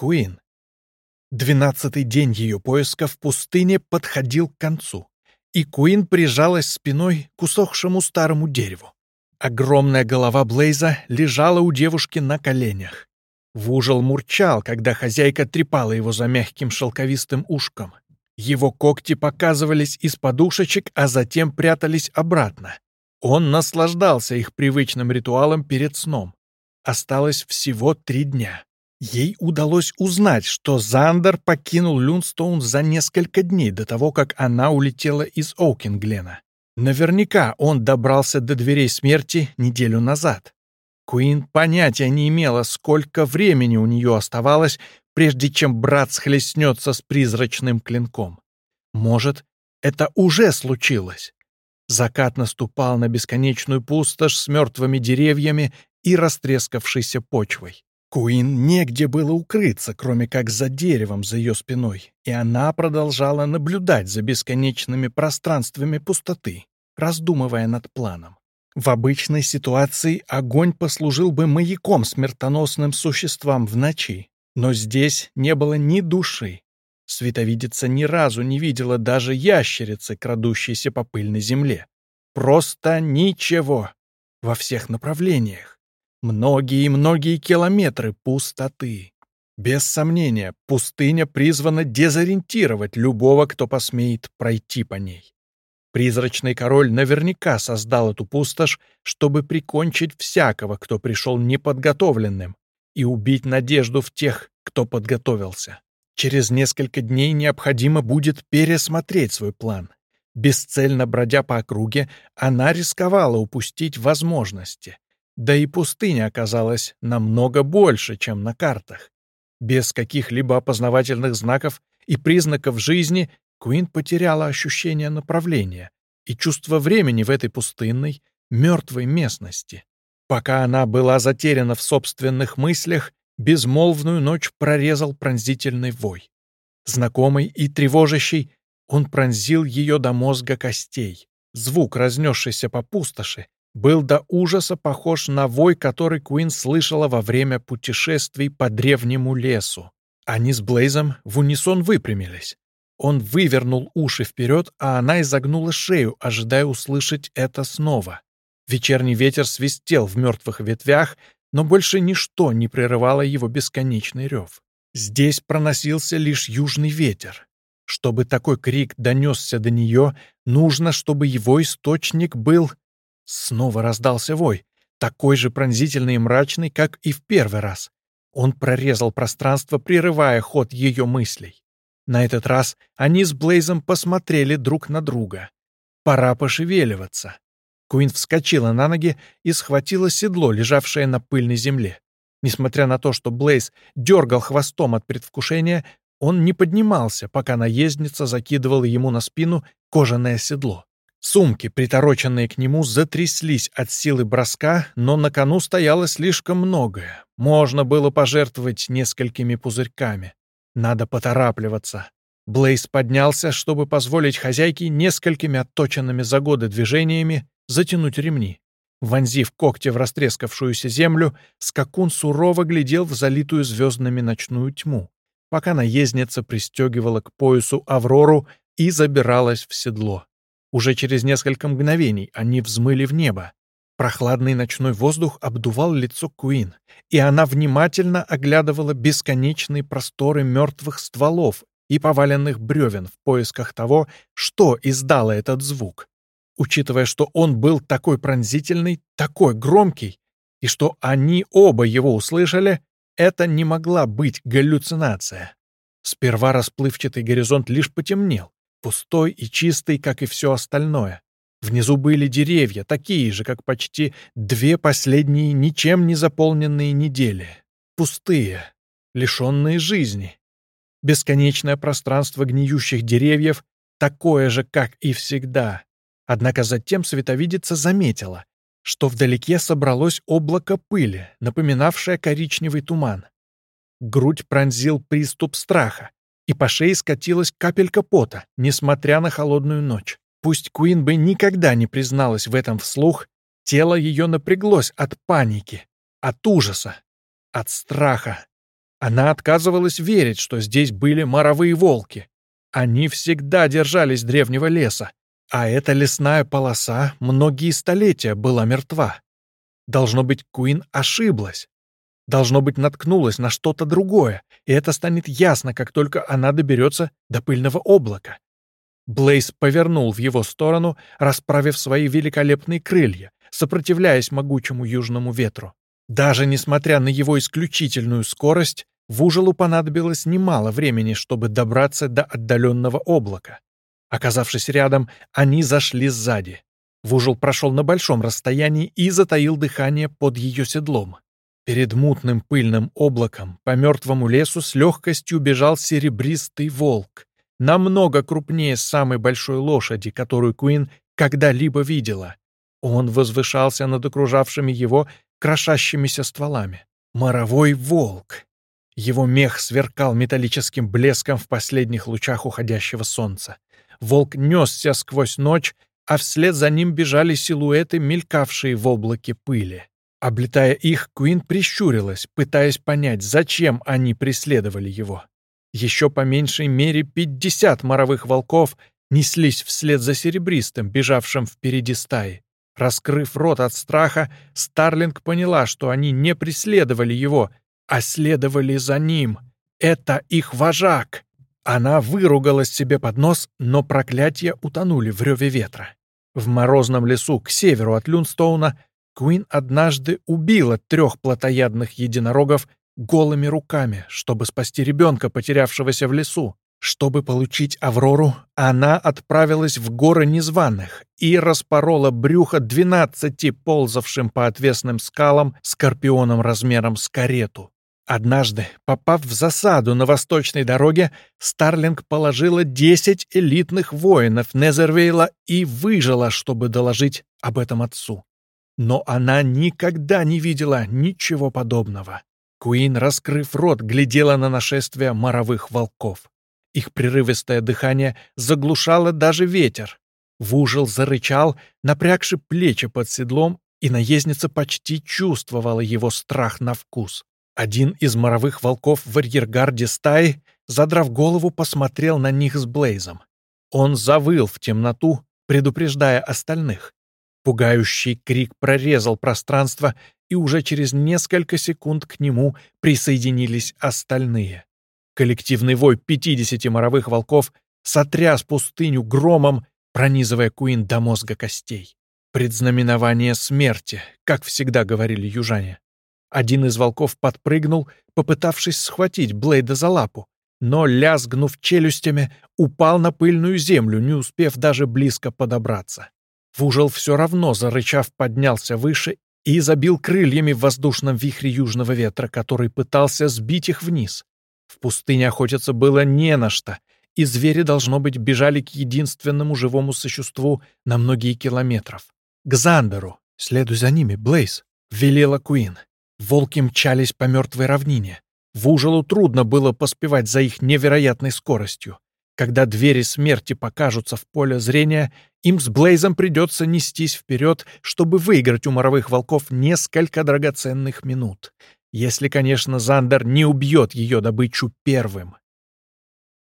Куин. Двенадцатый день ее поиска в пустыне подходил к концу, и Куин прижалась спиной к усохшему старому дереву. Огромная голова Блейза лежала у девушки на коленях. Вужел мурчал, когда хозяйка трепала его за мягким шелковистым ушком. Его когти показывались из подушечек, а затем прятались обратно. Он наслаждался их привычным ритуалом перед сном. Осталось всего три дня. Ей удалось узнать, что Зандер покинул Люнстоун за несколько дней до того, как она улетела из Оукинглена. Наверняка он добрался до дверей смерти неделю назад. Куин понятия не имела, сколько времени у нее оставалось, прежде чем брат схлестнется с призрачным клинком. Может, это уже случилось. Закат наступал на бесконечную пустошь с мертвыми деревьями и растрескавшейся почвой. Куин негде было укрыться, кроме как за деревом за ее спиной, и она продолжала наблюдать за бесконечными пространствами пустоты, раздумывая над планом. В обычной ситуации огонь послужил бы маяком смертоносным существам в ночи, но здесь не было ни души. Световидица ни разу не видела даже ящерицы, крадущейся по пыльной земле. Просто ничего. Во всех направлениях. Многие и многие километры пустоты. Без сомнения, пустыня призвана дезориентировать любого, кто посмеет пройти по ней. Призрачный король наверняка создал эту пустошь, чтобы прикончить всякого, кто пришел неподготовленным, и убить надежду в тех, кто подготовился. Через несколько дней необходимо будет пересмотреть свой план. Бесцельно бродя по округе, она рисковала упустить возможности. Да и пустыня оказалась намного больше, чем на картах. Без каких-либо опознавательных знаков и признаков жизни Куин потеряла ощущение направления и чувство времени в этой пустынной, мертвой местности. Пока она была затеряна в собственных мыслях, безмолвную ночь прорезал пронзительный вой. Знакомый и тревожащий, он пронзил ее до мозга костей. Звук, разнесшийся по пустоши, был до ужаса похож на вой, который Куин слышала во время путешествий по древнему лесу. Они с Блейзом в унисон выпрямились. Он вывернул уши вперед, а она изогнула шею, ожидая услышать это снова. Вечерний ветер свистел в мертвых ветвях, но больше ничто не прерывало его бесконечный рев. Здесь проносился лишь южный ветер. Чтобы такой крик донесся до нее, нужно, чтобы его источник был Снова раздался вой, такой же пронзительный и мрачный, как и в первый раз. Он прорезал пространство, прерывая ход ее мыслей. На этот раз они с Блейзом посмотрели друг на друга. Пора пошевеливаться. Куин вскочила на ноги и схватила седло, лежавшее на пыльной земле. Несмотря на то, что Блейз дергал хвостом от предвкушения, он не поднимался, пока наездница закидывала ему на спину кожаное седло. Сумки, притороченные к нему, затряслись от силы броска, но на кону стояло слишком многое. Можно было пожертвовать несколькими пузырьками. Надо поторапливаться. Блейз поднялся, чтобы позволить хозяйке несколькими отточенными за годы движениями затянуть ремни. Вонзив когти в растрескавшуюся землю, скакун сурово глядел в залитую звездными ночную тьму, пока наездница пристегивала к поясу Аврору и забиралась в седло. Уже через несколько мгновений они взмыли в небо. Прохладный ночной воздух обдувал лицо Куин, и она внимательно оглядывала бесконечные просторы мертвых стволов и поваленных бревен в поисках того, что издало этот звук. Учитывая, что он был такой пронзительный, такой громкий, и что они оба его услышали, это не могла быть галлюцинация. Сперва расплывчатый горизонт лишь потемнел, пустой и чистый, как и все остальное. Внизу были деревья, такие же, как почти две последние ничем не заполненные недели. Пустые, лишенные жизни. Бесконечное пространство гниющих деревьев, такое же, как и всегда. Однако затем световидица заметила, что вдалеке собралось облако пыли, напоминавшее коричневый туман. Грудь пронзил приступ страха и по шее скатилась капелька пота, несмотря на холодную ночь. Пусть Куин бы никогда не призналась в этом вслух, тело ее напряглось от паники, от ужаса, от страха. Она отказывалась верить, что здесь были моровые волки. Они всегда держались древнего леса, а эта лесная полоса многие столетия была мертва. Должно быть, Куин ошиблась. Должно быть, наткнулась на что-то другое, и это станет ясно, как только она доберется до пыльного облака. Блейз повернул в его сторону, расправив свои великолепные крылья, сопротивляясь могучему южному ветру. Даже несмотря на его исключительную скорость, Вужелу понадобилось немало времени, чтобы добраться до отдаленного облака. Оказавшись рядом, они зашли сзади. Вужел прошел на большом расстоянии и затаил дыхание под ее седлом. Перед мутным пыльным облаком по мертвому лесу с легкостью бежал серебристый волк, намного крупнее самой большой лошади, которую Куин когда-либо видела. Он возвышался над окружавшими его крошащимися стволами. Моровой волк. Его мех сверкал металлическим блеском в последних лучах уходящего солнца. Волк несся сквозь ночь, а вслед за ним бежали силуэты, мелькавшие в облаке пыли. Облетая их, Куин прищурилась, пытаясь понять, зачем они преследовали его. Еще по меньшей мере пятьдесят моровых волков неслись вслед за серебристым, бежавшим впереди стаи. Раскрыв рот от страха, Старлинг поняла, что они не преследовали его, а следовали за ним. Это их вожак. Она выругалась себе под нос, но проклятия утонули в реве ветра. В морозном лесу к северу от Люнстоуна Куин однажды убила трех плотоядных единорогов голыми руками, чтобы спасти ребенка, потерявшегося в лесу. Чтобы получить Аврору, она отправилась в горы незваных и распорола брюхо двенадцати ползавшим по отвесным скалам скорпионом размером с карету. Однажды, попав в засаду на восточной дороге, Старлинг положила 10 элитных воинов Незервейла и выжила, чтобы доложить об этом отцу. Но она никогда не видела ничего подобного. Куин, раскрыв рот, глядела на нашествие моровых волков. Их прерывистое дыхание заглушало даже ветер. Вужил зарычал, напрягши плечи под седлом, и наездница почти чувствовала его страх на вкус. Один из моровых волков в арьергарде стаи, задрав голову, посмотрел на них с Блейзом. Он завыл в темноту, предупреждая остальных. Пугающий крик прорезал пространство, и уже через несколько секунд к нему присоединились остальные. Коллективный вой пятидесяти моровых волков сотряс пустыню громом, пронизывая Куин до мозга костей. Предзнаменование смерти, как всегда говорили южане. Один из волков подпрыгнул, попытавшись схватить Блейда за лапу, но, лязгнув челюстями, упал на пыльную землю, не успев даже близко подобраться. Вужел все равно, зарычав, поднялся выше и забил крыльями в воздушном вихре южного ветра, который пытался сбить их вниз. В пустыне охотиться было не на что, и звери, должно быть, бежали к единственному живому существу на многие километров. К Зандеру. «Следуй за ними, Блейз», — велела Куин. Волки мчались по мертвой равнине. Вужелу трудно было поспевать за их невероятной скоростью. Когда двери смерти покажутся в поле зрения, им с Блейзом придется нестись вперед, чтобы выиграть у моровых волков несколько драгоценных минут. Если, конечно, Зандер не убьет ее добычу первым.